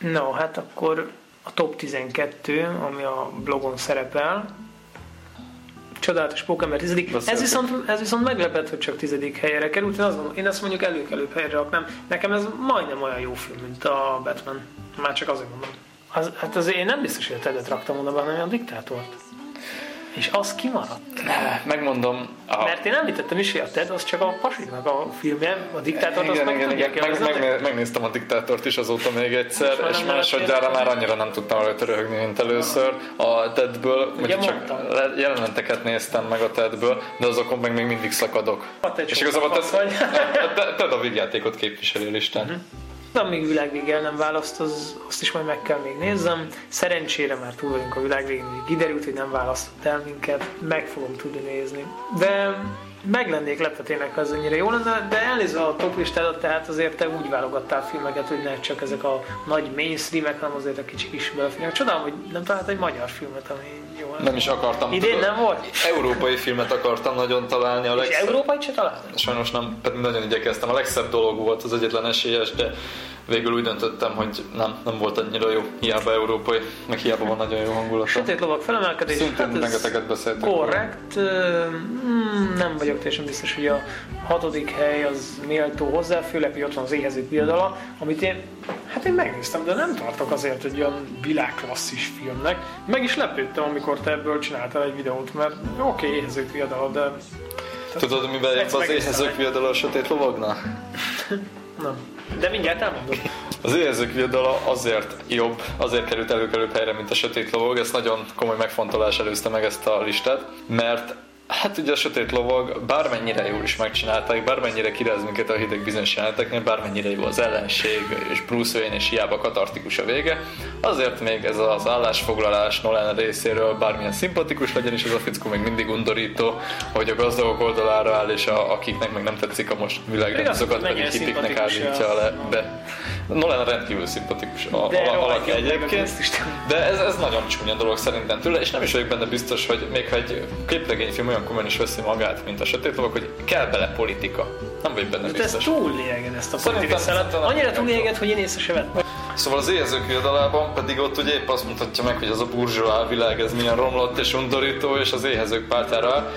No, hát akkor a top 12, ami a blogon szerepel, csodálatos Pókember tizedik. Ez viszont, ez viszont meglepett, hogy csak tizedik helyre került. Én mondom, én azt mondjuk előkelőbb helyre raknám. Nekem ez majdnem olyan jó film, mint a Batman. Már csak azért mondom. Az, hát azért én nem biztos, hogy a Tedet raktam volna be, hanem a diktátort. És az kimaradt. Megmondom. A... Mert én említettem is, hogy a Ted az csak a pasiknak a filmje, a diktátort igen, azt igen, meg igen, meg, meg, meg, megnéztem a diktátort is azóta még egyszer, és, és másodjára már annyira nem tudtam rajta röhögni, mint először. A Tedből, Ugye csak jeleneteket néztem meg a Tedből, de azokon meg még mindig szakadok. És igazából Ted, Ted a vígjátékot képviseli listán. Uh-huh. Amíg világvége nem választ, az, azt is majd meg kell még nézzem. Szerencsére már túl vagyunk a világvégén, hogy kiderült, hogy nem választott el minket, meg fogom tudni nézni. De meg lennék lepve tényleg, ha ez ennyire jó lenne, de elnézve a top listádat, tehát azért te úgy válogattál filmeket, hogy ne csak ezek a nagy mainstreamek, hanem azért a kicsi kis belefilmek. Csodálom, hogy nem talált egy magyar filmet, ami jó lenne. Nem is akartam. Idén nem volt? Európai filmet akartam nagyon találni. A legszebb... És európai se találtam? Sajnos nem, pedig nagyon igyekeztem. A legszebb dolog volt az egyetlen esélyes, de végül úgy döntöttem, hogy nem, nem volt annyira jó, hiába európai, meg hiába van nagyon jó hangulat. Sötét lovak felemelkedés. Szintén hát rengeteget beszéltünk. Korrekt. Hmm, nem vagyok teljesen biztos, hogy a hatodik hely az méltó hozzá, főleg, hogy ott van az éhezők viadala, amit én, hát én megnéztem, de nem tartok azért egy olyan világklasszis filmnek. Meg is lepődtem, amikor te ebből csináltál egy videót, mert oké, okay, éhezők viadala, de... Tudod, mivel az éhezők viadala a sötét lovagnak? nem. De mindjárt elmondom. Az éhezők viadala azért jobb, azért került előkelőbb helyre, mint a sötét lovag. Ez nagyon komoly megfontolás előzte meg ezt a listát, mert Hát ugye a Sötét Lovag bármennyire jól is megcsinálták, bármennyire kiráz minket a hideg bizonyos jeleneteknél, bármennyire jó az ellenség, és Bruce Wayne és hiába katartikus a vége, azért még ez az állásfoglalás Nolan részéről bármilyen szimpatikus legyen, és ez a fickó még mindig undorító, hogy a gazdagok oldalára áll, és a, akiknek meg nem tetszik a most világrendszerokat pedig hipiknek állítja le. De Nolan rendkívül szimpatikus a, de a, alakja egyébként, de ez, ez nagyon csúnya dolog szerintem tőle, és nem is vagyok benne biztos, hogy még ha egy képregényfilm olyan komolyan is veszi magát, mint a sötét lovak, hogy kell bele politika. Nem vagy benne de biztos. ez túl lényeged ezt a politika szelet. Annyira túl lényeged, hogy én észre se vettem. Szóval az éhezők viadalában pedig ott ugye épp azt mutatja meg, hogy az a burzsóá világ ez milyen romlott és undorító, és az éhezők pártára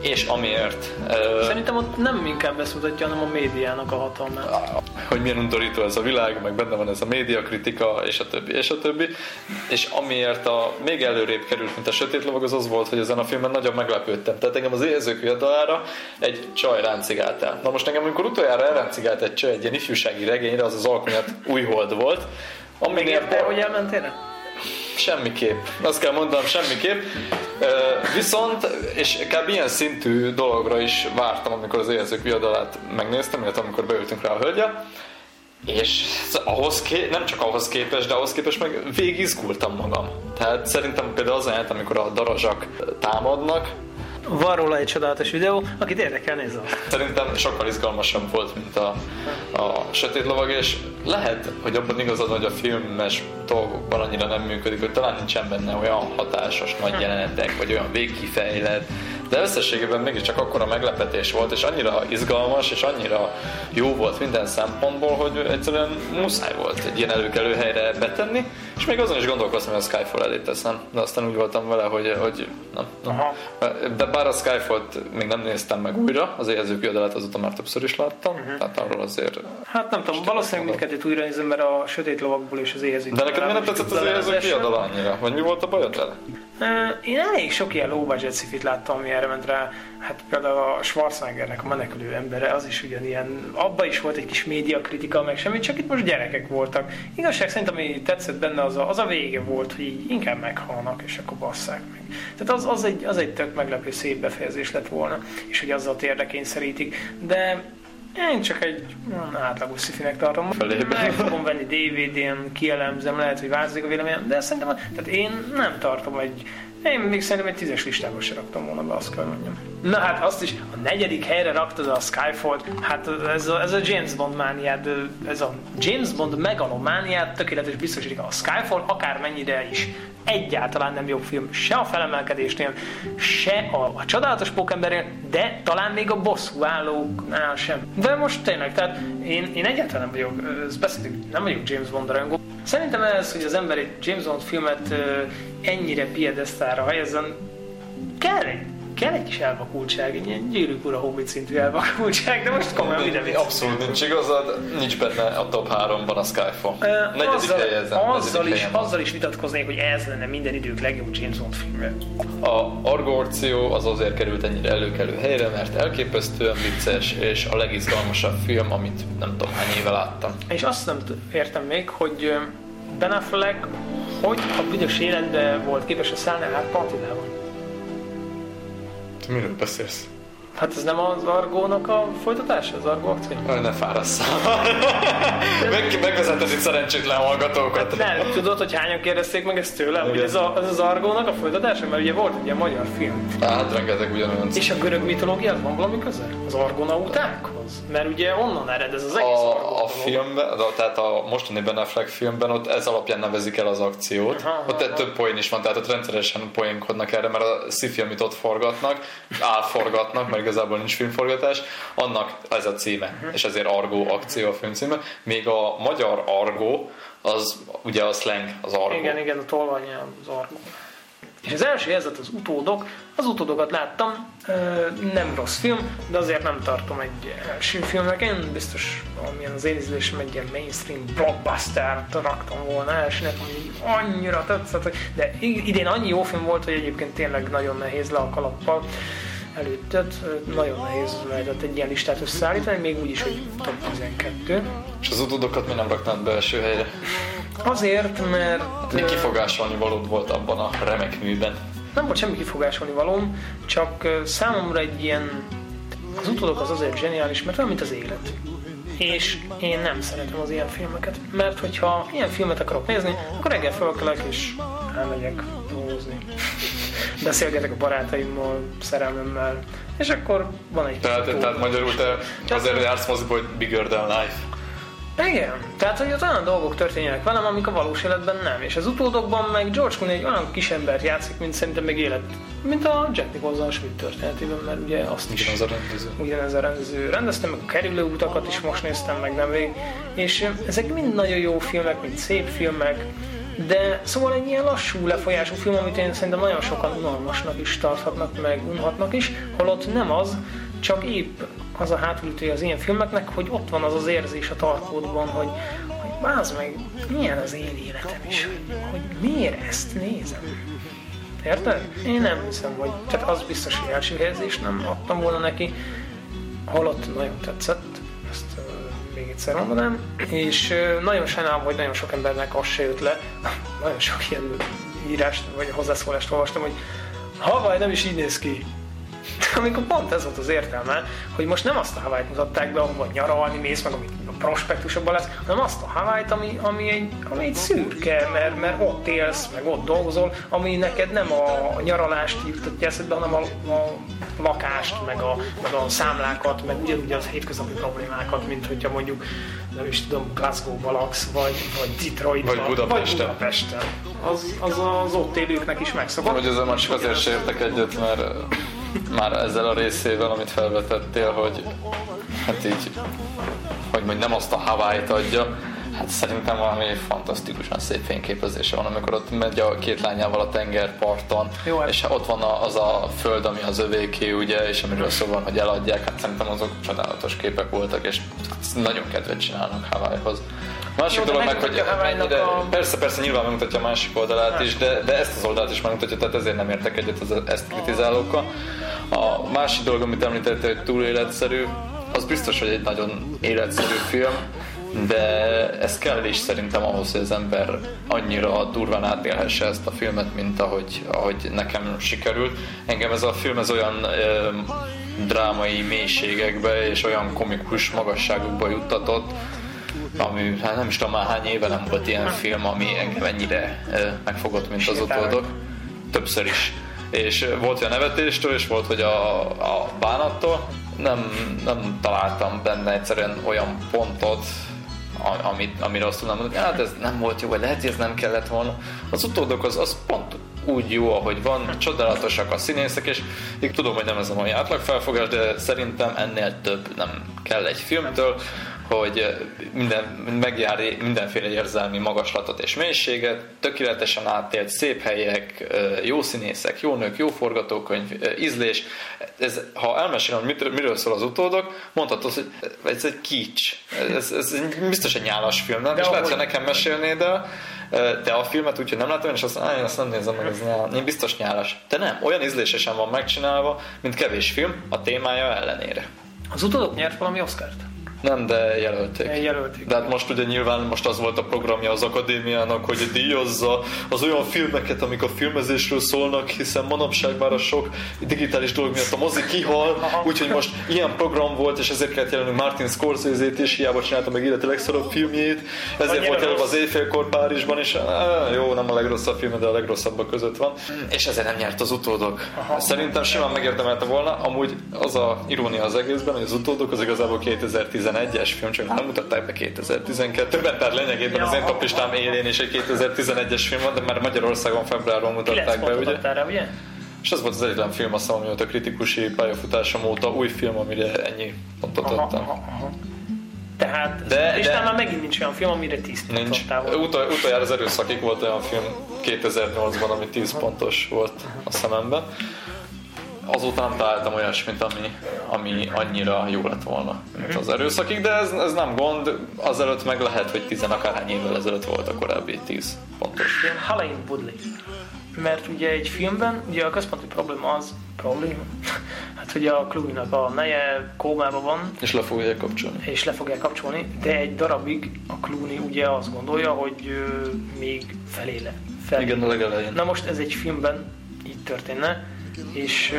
és amiért. Szerintem ott nem inkább ezt mutatja, hanem a médiának a hatalmát. Hogy milyen undorító ez a világ, meg benne van ez a médiakritika, és a többi, és a többi. És amiért a még előrébb került, mint a Sötét Lovag, az az volt, hogy ezen a filmen nagyon meglepődtem. Tehát engem az érzők viadalára egy csaj ráncigált el. Na most engem, amikor utoljára elráncigált egy csaj egy ilyen ifjúsági regényre, az az alkonyat hold volt. Aminél... Megérte, hogy elmentél? Semmiképp. Azt kell mondanom, semmiképp. Viszont, és kb. ilyen szintű dologra is vártam, amikor az érzők viadalát megnéztem, illetve amikor beültünk rá a hölgye, és ahhoz ké- nem csak ahhoz képest, de ahhoz képest meg végig izgultam magam. Tehát szerintem például az a amikor a darazsak támadnak, van róla egy csodálatos videó, akit érdekel, nézze. Szerintem sokkal izgalmasabb volt, mint a, a Sötét Lovag, és lehet, hogy abban igazad, hogy a filmes dolgokban annyira nem működik, hogy talán nincsen benne olyan hatásos nagy jelenetek, vagy olyan végkifejlet, de összességében mégiscsak akkora meglepetés volt, és annyira izgalmas, és annyira jó volt minden szempontból, hogy egyszerűen muszáj volt egy ilyen előkelő helyre betenni, és még azon is gondolkoztam, hogy a Skyfall elé teszem, de aztán úgy voltam vele, hogy, hogy nem, nem. De bár a Skyfall-t még nem néztem meg újra, az éhezők jövedelet azóta már többször is láttam, uh-huh. tehát arról azért... Hát nem tudom, valószínűleg mindkettőt újra nézem, mert a sötét lovakból és az éhezők. De neked miért nem tetszett az éhezők kiadal annyira? Vagy mi volt a bajod vele? Én elég sok ilyen low budget szifit láttam, ami erre ment rá. Hát például a Schwarzeneggernek a menekülő embere, az is ugyanilyen, abba is volt egy kis médiakritika, meg semmi, csak itt most gyerekek voltak. Igazság szerint, ami tetszett benne, az a, az a vége volt, hogy így inkább meghalnak, és akkor basszák meg. Tehát az, az, egy, az egy tök meglepő szép befejezés lett volna, és hogy azzal érdekényszerítik. De én csak egy átlagos szifinek tartom. Felében. Meg fogom venni DVD-n, kielemzem, lehet, hogy változik a véleményem, de szerintem, tehát én nem tartom egy én még szerintem egy tízes listába se raktam volna be, azt kell mondjam. Na hát azt is, a negyedik helyre raktad a Skyfall, hát ez a, ez a James Bond mániád, ez a James Bond megalomániád tökéletes biztosítik. A Skyfall akármennyire is egyáltalán nem jobb film, se a felemelkedésnél, se a, a csodálatos pókembernél, de talán még a bosszúállóknál sem. De most tényleg, tehát én, én egyáltalán nem vagyok, ezt beszéltük, nem vagyok James Bond rajongó. Szerintem ez, hogy az ember egy James Bond filmet ennyire piedesztára helyezzen, kell egy kell egy kis elvakultság, egy ilyen gyűrűk ura hobbit szintű elvakultság, de most komolyan ide vicc. Abszolút nincs igazad, nincs benne a top 3-ban a Skyfall. Uh, Negyedik azzal, helyezen. Azzal is, azzal is vitatkoznék, hogy ez lenne minden idők legjobb James Bond filmje. A Argo Orcio az azért került ennyire előkelő helyre, mert elképesztően vicces, és a legizgalmasabb film, amit nem tudom hány éve láttam. És azt nem értem még, hogy Ben Affleck hogy a büdös életben volt képes a szállni át Patilával. Te miről beszélsz? Hát ez nem az Argónak a folytatása, az Argó akció? Aj, ne fárasszál. Meg, megvezeted itt szerencsétlen hallgatókat. Hát nem, tudod, hogy hányan kérdezték meg ezt tőlem, hogy ez, a, ez az Argónak a folytatása? Mert ugye volt egy ilyen magyar film. Hát rengeteg ugyanolyan. És a görög mitológia van valami köze? Az argonautákhoz? Mert ugye onnan ered ez az egész a, a filmben, tehát a mostani Ben Affleck filmben ott ez alapján nevezik el az akciót. Aha, ott aha. több poén is van, tehát ott rendszeresen poénkodnak erre, mert a sci amit ott forgatnak, álforgatnak, mert igazából nincs filmforgatás, annak ez a címe, uh-huh. és ezért Argo akció a filmcíme. Még a magyar Argo, az ugye a slang, az Argo. Igen, igen, a tolvanyja az Argo. És az első ez az utódok. Az utódokat láttam, nem rossz film, de azért nem tartom egy első filmnek. Én biztos valamilyen az én ízlésem egy ilyen mainstream blockbuster raktam volna elsőnek, hogy annyira tetszett, de idén annyi jó film volt, hogy egyébként tényleg nagyon nehéz le a kalappal előtted, nagyon nehéz lehetett egy ilyen listát összeállítani, még úgy is, hogy top 12. És az utódokat mi nem raknád be első helyre? Azért, mert... Hát mi kifogásolni valód volt abban a remek műben? Nem volt semmi kifogásolni valóm, csak számomra egy ilyen... Az utódok az azért zseniális, mert olyan, mint az élet. És én nem szeretem az ilyen filmeket, mert hogyha ilyen filmet akarok nézni, akkor reggel felkelek és elmegyek dolgozni beszélgetek a barátaimmal, szerelmemmel, és akkor van egy tehát, Tehát magyarul te azért jársz moziba, hogy bigger than life. Igen, tehát hogy az olyan dolgok történjenek velem, amik a valós életben nem. És az utódokban meg George Clooney egy olyan kis embert játszik, mint szerintem meg élet, mint a Jack Nicholson Schmidt történetében, mert ugye azt is ugyanez a rendező. Ugyanez a rendező. Rendeztem meg a kerülő utakat is most néztem meg nemrég, és ezek mind nagyon jó filmek, mind szép filmek, de szóval egy ilyen lassú lefolyású film, amit én szerintem nagyon sokan unalmasnak is tarthatnak, meg unhatnak is, holott nem az, csak épp az a hátulütője az ilyen filmeknek, hogy ott van az az érzés a tartódban, hogy, hogy bázd meg, milyen az én életem is, hogy, miért ezt nézem. Érted? Én nem hiszem, hogy, tehát az biztos, hogy első helyezést nem adtam volna neki, holott nagyon tetszett, még egyszer mondanám, és nagyon sajnálom, hogy nagyon sok embernek az se jött le, nagyon sok ilyen írást vagy hozzászólást olvastam, hogy Hawaii nem is így néz ki. Amikor pont ez volt az értelme, hogy most nem azt a hawaii mutatták be, ahova nyaralni mész, meg amit a prospektusokban lesz, hanem azt a hawaii ami, ami, egy, ami egy szürke, mert, mert ott élsz, meg ott dolgozol, ami neked nem a nyaralást jutatja eszedbe, hanem a, a lakást, meg a, meg a számlákat, meg ugyanúgy az hétköznapi problémákat, mint hogyha mondjuk nem is tudom, Glasgow-ba laksz, vagy, vagy Detroitban, vagy Budapesten. Vagy Budapesten. Az, az az ott élőknek is megszokott. Hogy ezzel már csak azért se értek egyet, mert már ezzel a részével, amit felvetettél, hogy hát így, hogy mondjuk nem azt a Hawaii-t adja, Hát szerintem valami fantasztikusan szép fényképezése van, amikor ott megy a két lányával a tengerparton, Jó, hát. és ott van az a föld, ami az övéké, ugye, és amiről szó van, hogy eladják, hát szerintem azok csodálatos képek voltak, és nagyon kedvet csinálnak Hawaii-hoz. Másik Jó, dolog meg, hogy mennyire, a... persze, persze nyilván megmutatja a másik oldalát is, de, de ezt az oldalt is megmutatja, tehát ezért nem értek egyet az, ezt kritizálókkal. A másik dolog, amit említettél, hogy túl életszerű, az biztos, hogy egy nagyon életszerű film, de ez kell is szerintem ahhoz, hogy az ember annyira durván átélhesse ezt a filmet, mint ahogy, ahogy nekem sikerült. Engem ez a film ez olyan ö, drámai mélységekbe és olyan komikus magasságokba juttatott, ami hát nem is tudom már hány éve nem volt ilyen film, ami engem ennyire ö, megfogott, mint az utódok. Többször is. És volt olyan nevetéstől, és volt, hogy a, a bánattól. Nem, nem találtam benne egyszerűen olyan pontot, amit, amire azt tudnám mondani, hát ez nem volt jó, vagy lehet, hogy ez nem kellett volna. Az utódok az, az pont úgy jó, ahogy van, csodálatosak a színészek, és én tudom, hogy nem ez a mai átlag felfogás, de szerintem ennél több nem kell egy filmtől, hogy minden, megjár mindenféle érzelmi magaslatot és mélységet, tökéletesen átélt, szép helyek, jó színészek, jó nők, jó forgatókönyv, ízlés. Ez, ha elmesélem, hogy miről, miről szól az utódok, mondhatod, hogy ez egy kics. Ez, ez biztos egy nyálas film, nem? De és ahogy... lehet, hogy nekem mesélnéd el, de a filmet úgy, hogy nem látom, és azt, én azt nem nézem meg, ez nyál, én biztos nyálas. De nem, olyan ízlésesen van megcsinálva, mint kevés film, a témája ellenére. Az utódok nyert valami Oscart? Nem, de jelölték. jelölték. De hát most ugye nyilván most az volt a programja az akadémiának, hogy díjazza az olyan filmeket, amik a filmezésről szólnak, hiszen manapság már a sok digitális dolog miatt a mozi kihal, úgyhogy most ilyen program volt, és ezért kellett jelenni Martin Scorsese-t is, hiába csinálta meg élete legszarabb filmjét, ezért volt jelölve az éjfélkor Párizsban, és á, jó, nem a legrosszabb film, de a legrosszabbak között van, és ezért nem nyert az utódok. Aha. Szerintem simán megérdemelte volna, amúgy az a irónia az egészben, hogy az utódok az igazából 2010 2011-es film, csak nem mutatták be 2012-ben, tehát lényegében ja, az én toplistám élén is egy 2011-es film van, de már Magyarországon februárban mutatták be, ugye? Rá, ugye? És ez volt az egyetlen film, azt hiszem, a kritikusi pályafutásom óta új film, amire ennyi pontot aha, adtam. Aha, aha. Tehát de, és de, már megint nincs olyan film, amire 10 nincs. Utol, utoljára az erőszakig volt olyan film 2008-ban, ami 10 pontos volt a szememben azóta nem találtam olyasmit, ami, ami annyira jó lett volna, mint az erőszakig, de ez, ez nem gond, azelőtt meg lehet, hogy tizen akárhány évvel ezelőtt volt a korábbi 10 pontos. Ilyen Halloween Woodley. Mert ugye egy filmben, ugye a központi probléma az, probléma, hát hogy a clooney a neje kómában van. És le fogják kapcsolni. És le fogják kapcsolni, de egy darabig a Clooney ugye azt gondolja, hogy ö, még feléle. Felé. Igen, a legelején. Na most ez egy filmben így történne, és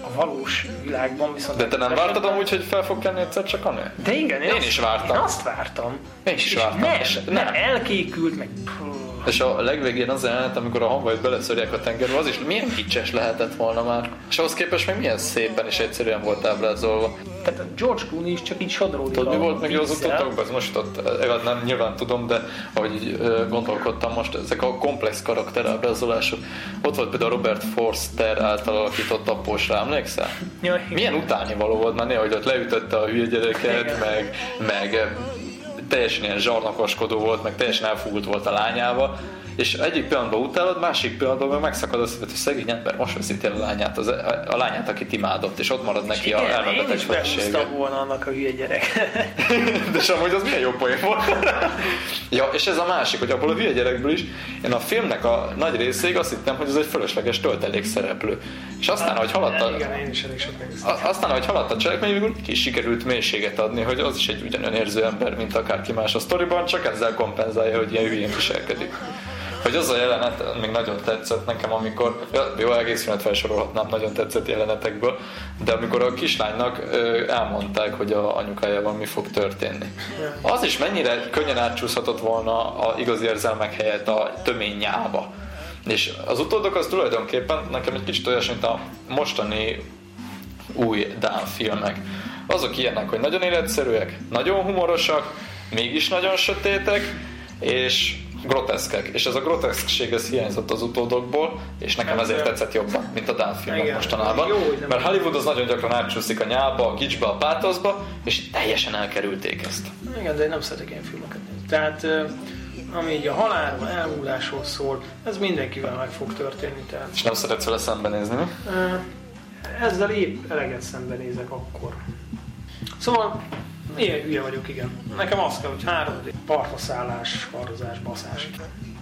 a valós világban viszont... De te nem vártad amúgy, hogy fel fog kenni egyszer csak a nő? De igen, én, én azt, is vártam. Én azt vártam. Én is vártam. Nem, és nem, nem, elkékült, meg... És a legvégén az jelenet, amikor a hangvajt beleszörják a tengerbe, az is milyen kicses lehetett volna már. És ahhoz képest meg milyen szépen és egyszerűen volt ábrázolva. Tehát a George Clooney is csak így sodródik Tudod, mi volt még az utódokban? Ez most ott, nem nyilván tudom, de ahogy gondolkodtam most, ezek a komplex karakterábrázolások. Ott volt például Robert Forster által alakított apósra, emlékszel? Jaj, Milyen utáni való volt már néha, hogy ott leütötte a hülye gyereket, meg, meg teljesen ilyen zsarnokoskodó volt, meg teljesen elfúgult volt a lányával, és egyik pillanatban utálod, másik pillanatban meg megszakad az, hogy szegény ember most veszi a lányát, az, a lányát, akit imádott, és ott marad neki a elmebeteg felesége. Én volna annak a hülye gyerek. De sem, hogy az milyen jó poén volt. ja, és ez a másik, hogy abból a hülye gyerekből is, én a filmnek a nagy részéig azt hittem, hogy ez egy fölösleges töltelék szereplő. És aztán, hogy haladt a, elég aztán, hogy haladt a cselekmény, végül ki sikerült mélységet adni, hogy az is egy ugyanolyan érző ember, mint akárki más a sztoriban, csak ezzel kompenzálja, hogy ilyen hülyén viselkedik hogy az a jelenet még nagyon tetszett nekem, amikor, jó, egész filmet felsorolhatnám nagyon tetszett jelenetekből, de amikor a kislánynak elmondták, hogy a anyukájával mi fog történni. Az is mennyire könnyen átcsúszhatott volna a igazi érzelmek helyett a tömény nyába. És az utódok az tulajdonképpen nekem egy kicsit olyas, mint a mostani új Dán filmek. Azok ilyenek, hogy nagyon életszerűek, nagyon humorosak, mégis nagyon sötétek, és groteszkek, és ez a groteszkség ez hiányzott az utódokból, és nekem ezért tetszett jobban, mint a Dán filmek mostanában. Jó, mert Hollywood az nagyon gyakran átcsúszik a nyába, a kicsbe, a pátoszba, és teljesen elkerülték ezt. Igen, de én nem szeretek ilyen filmeket nézni. Tehát ami így a halálról, elmúlásról szól, ez mindenkivel meg fog történni. Tehát... És nem szeretsz vele szembenézni, mi? Ezzel épp eleget szembenézek akkor. Szóval Ilyen hülye vagyok, igen. Nekem az kell, hogy három partraszállás, karozás, baszás.